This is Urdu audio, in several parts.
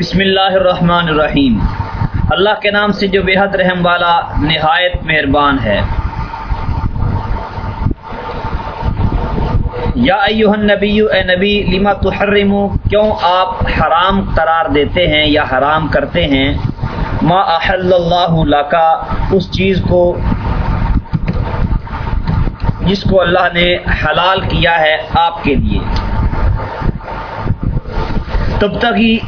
بسم اللہ الرحمن الرحیم۔ اللہ کے نام سے جو بے حد رحم والا نہایت مہربان ہے۔ یا ایوہ النبی اے نبی، لما تحرمو؟ کیوں آپ حرام قرار دیتے ہیں یا حرام کرتے ہیں؟ ما احل اللہ لکا اس چیز کو، جس کو اللہ نے حلال کیا ہے آپ کے لیے۔ تب تک ہی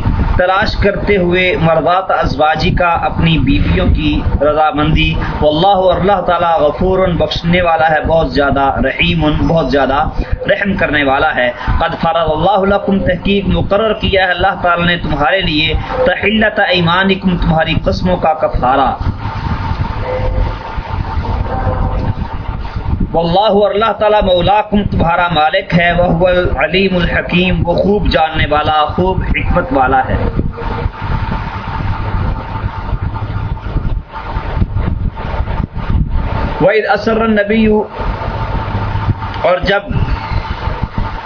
تلاش کرتے ہوئے مردات ازواجی کا اپنی بیویوں کی رضامندی۔ واللہ اور اللہ تعالیٰ غفور بخشنے والا ہے، بہت زیادہ رحیم بہت زیادہ رحم کرنے والا ہے۔ قد فرض اللہ لکم، تحقیق مقرر کیا ہے۔ اللہ تعالیٰ نے تمہارے لیے تحلت ایمانکم، تمہاری قسموں کا کفارہ۔ واللہ اور اللہ تعالیٰ مولاکم، تمہارا مالک ہے وہ العلیم الحکیم، وہ خوب جاننے والا، خوب حکمت والا ہے۔ وَإِذْ أَسَرَّ النَّبِيُّ، اور جب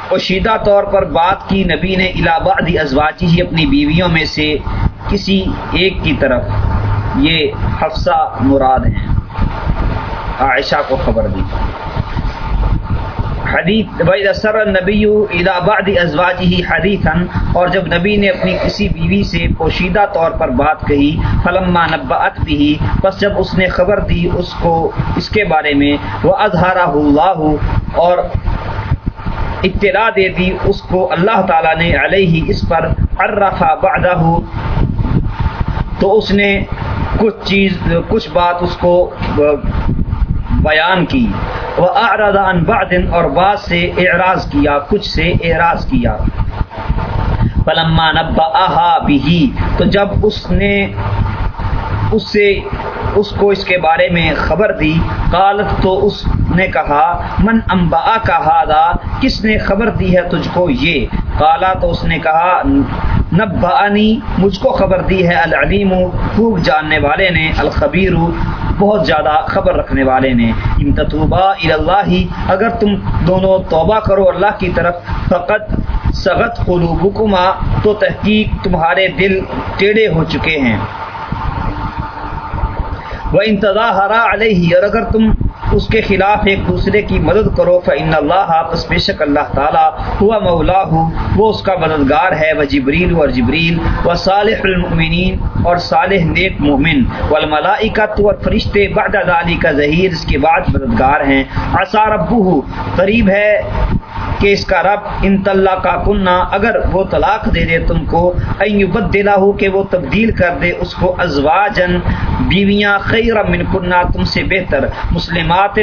پوشیدہ طور پر بات کی نبی نے الی بعض ازواجی ہی اپنی بیویوں میں سے کسی ایک کی طرف، یہ حفصہ مراد ہیں۔ عائشہ کو خبر دی۔ حدیث سر نبی ادا بعد ازواج ہی حدیث اور جب نبی نے اپنی کسی بیوی سے پوشیدہ طور پر بات کہی، فلما نبعت بھی بس جب اس نے خبر دی اس کو، اس کے بارے میں، وہ اظہارہ اللہ، اور اطلاع دے دی اس کو اللہ تعالیٰ نے علیہ، اس پر عرفا بعدہ، تو اس نے کچھ چیز، کچھ بات اس کو بیان کی۔ وہ اعراض عن بعد اور بعض سے اعراض کیا، کچھ سے اعراض کیا۔ فلما نبأها به، تو جب اس نے اس سے اس کو اس کے بارے میں خبر دی، قالت تو اس نے کہا، من انبا کا ہادا کس نے خبر دی ہے تجھ کو یہ؟ کالا تو اس نے کہا نبانی مجھ کو خبر دی ہے العلیم، خوب جاننے والے نے، الخبیر بہت زیادہ خبر رکھنے والے نے۔ اللہ اگر تم دونوں توبہ کرو اللہ کی طرف فقط سغت قلوبکما، تو تحقیق تمہارے دل ٹیڑے ہو چکے ہیں۔ وہ انتظاہ علیہ اور اگر تم اس کے خلاف ایک دوسرے کی مدد کرو فن اللہ پس بے شک اللہ تعالیٰ ہوا مولا ہو وہ اس کا مددگار ہے، وہ جبریل اور جبریل و صالح المؤمنین اور صالح نیک مومن، والملائکۃ اور فرشتے بعد علی کا ظہیر اس کے بعد مددگار ہیں۔ آثار ابو قریب ہے کہ اس کا رب ان طلّہ کا کنہ اگر وہ طلاق دے دے تم کو ایوبت دلا ہو کہ وہ تبدیل کر دے اس کو ازواجن بیویاں خیر من کنہ، تم سے بہتر مسلمات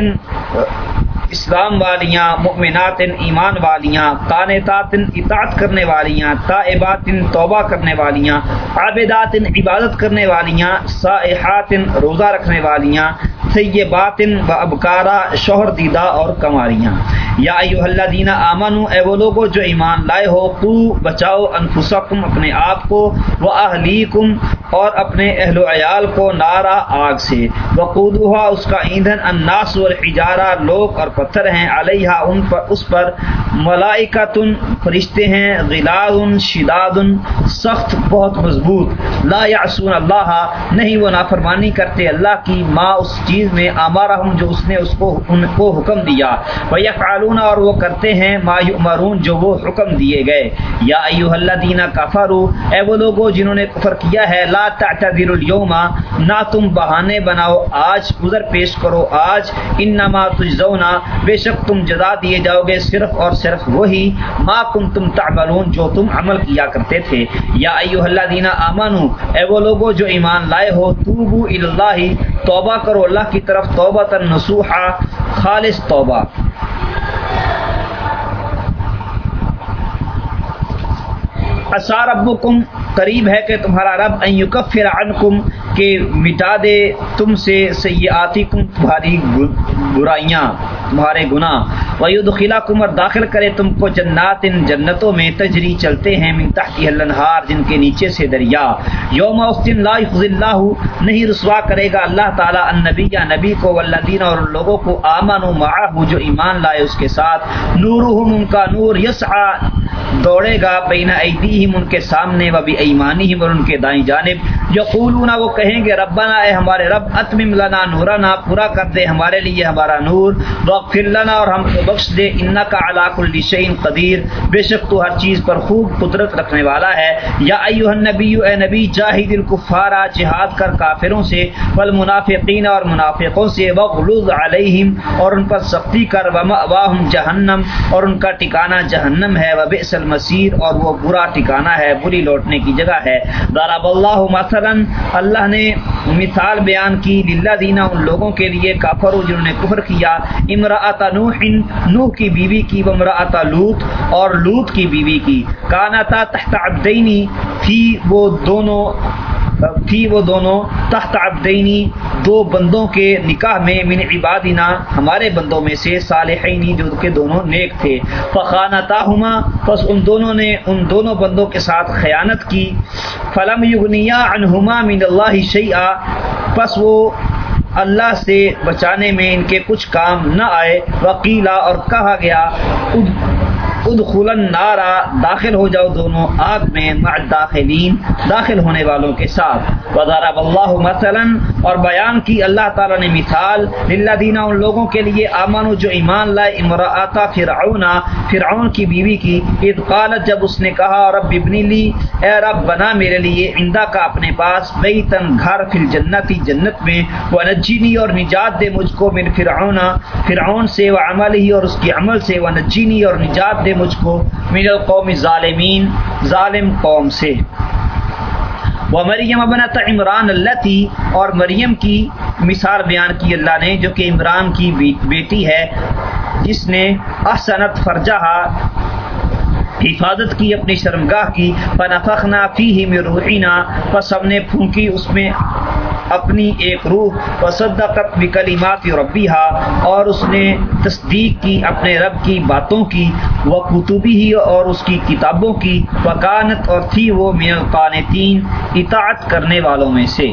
اسلام والیاں مؤمنات ایمان والیاں قانتات اطاعت کرنے والیاں تائبات توبہ کرنے والیاں عابدات عبادت کرنے والیاں سائحات روزہ رکھنے والیاں سیبات و ابکارا شوہر دیدہ اور کماریاں۔ یا ایوہ اللہ دینا آمن اے وہ لوگو جو ایمان لائے ہو تو بچاؤ انفسکم اپنے آپ کو و اہلیکم اور اپنے اہل و عیال کو نارا آگ سے۔ وقودها اس کا ایندھن، الناس والحجارہ، لوگ اور پتھر ہیں۔ علیہ ان پر، اس پر ملائکتن، فرشتے ہیں۔ غلاظ شداد سخت، بہت مضبوط۔ لا یعصون اللہ، نہیں، وہ نافرمانی کرتے۔ اللہ کی ما اس چیز چیز میں ہمارا ہم جو اس نے اس کو ان کو حکم دیا۔ ویفعلون اور وہ کرتے ہیں ما یؤمرون جو وہ حکم دیے گئے۔ یا ایوہ الذین کفروا، اے وہ لوگوں جنہوں نے کفر کیا ہے، لا تعتذروا اليوم، نہ تم بہانے بناؤ، آج گزر پیش کرو، آج انما تجزون، بے شک تم جزا دیے جاؤ گے صرف اور صرف وہی ما کنتم تعملون جو تم عمل کیا کرتے تھے۔ یا ایوہ الذین آمنو اے وہ لوگوں جو ایمان لائے ہو توبو اللہ، توبہ کرو اللہ کی طرف توبہ نصوحا، خالص توبہ۔ اثار ربکم، قریب ہے کہ تمہارا رب، ان یکفر عنکم، کہ مٹا دے تم سے سیئاتکم تمہاری برائیاں، تمہارے گناہ۔ ویدخلکم اور داخل کرے تم کو جنات، ان جنتوں میں تجری چلتے ہیں، من تحتی الانہار، جن کے نیچے سے دریا۔ یوم اس دن لا یخزی اللہ، نہیں رسوا کرے گا اللہ تعالی النبی یا نبی کو والذین، اور لوگوں کو آمنوا معه جو ایمان لائے اس کے ساتھ۔ نورہم، ان کا نور یسعى دوڑے گا بین ایدیہم، ان کے سامنے و بھی ایمانہم، اور ان کے دائیں جانب۔ یقولون وہ کہیں گے، ربنا اے ہمارے رب، اتمم لنا نورنا، پورا کر دے ہمارے لیے ہمارا نور، واغفر لنا اور ہم کو بخش دے، انکا علی کل شیء قدیر. بے شک تو ہر چیز پر خوب قدرت رکھنے والا ہے۔ یا ایھا النبی اے نبی، جاہد الکفار جہاد کر کافروں سے، والمنافقین اور منافقوں سے وغلظ علیہم، اور ان پر سختی کر، ومأواہم جہنم، اور ان کا ٹھکانہ جہنم ہے، وبئس المصیر، اور وہ برا ٹھکانہ ہے، بری لوٹنے کی جگہ ہے۔ ضرب اللہ مثلا اللہ نے مثال بیان کی للہ دینا ان لوگوں کے لیے کافر جنہوں نے کفر کیا امراۃ نوح نوح کی بیوی کی ومراۃ لوت اور لوت کی بیوی کی۔ کانتا تحت عبدینی تھی وہ دونوں تھی وہ دونوں تحت عبدینی دو بندوں کے نکاح میں من عبادنا، ہمارے بندوں میں سے صالحینی جو کہ دونوں نیک تھے۔ فخانتاہما، پس ان دونوں نے ان دونوں بندوں کے ساتھ خیانت کی۔ فلم یغنیا عنہما من اللہ شیئا، پس وہ اللہ سے بچانے میں ان کے کچھ کام نہ آئے۔ وکیلا اور کہا گیا ادخل النار، داخل ہو جاؤ دونوں آگ میں، مع داخلین داخل ہونے والوں کے ساتھ۔ وضرب اللہ مثلا، اور بیان کی اللہ تعالی نے مثال للذین، ان لوگوں کے لیے امنوا جو ایمان لائے امراۃ فرعون فرعون کی بیوی کی۔ اذ قالت، جب اس نے کہا، رب ابن لی، اے رب بنا میرے لیے عندہ کا اپنے پاس بیتن گھر فی الجنتی، جنت میں۔ ونجینی اور نجات دے مجھ کو من فرعون۔ فرعون سے وعملہ اور اس کی عمل سے ونجینی اور نجات دے دے مجھ کو من القوم ظالمین ظالم قوم سے۔ وہ مریم ابنت عمران اللہ تھی اور مریم کی مثال بیان کی اللہ نے، جو کہ عمران کی بیٹی ہے، جس نے احسنت فرجہ حفاظت کی اپنی شرمگاہ کی۔ فنفخنا فیہ من روحنا، پس ہم نے پھونکی اس میں اپنی ایک روح، وصدقت بکلمات ربیہا، اور اس نے تصدیق کی اپنے رب کی باتوں کی وہ کتبی ہی اور اس کی کتابوں کی، وکانت، اور تھی وہ من القانتین، اطاعت کرنے والوں میں سے۔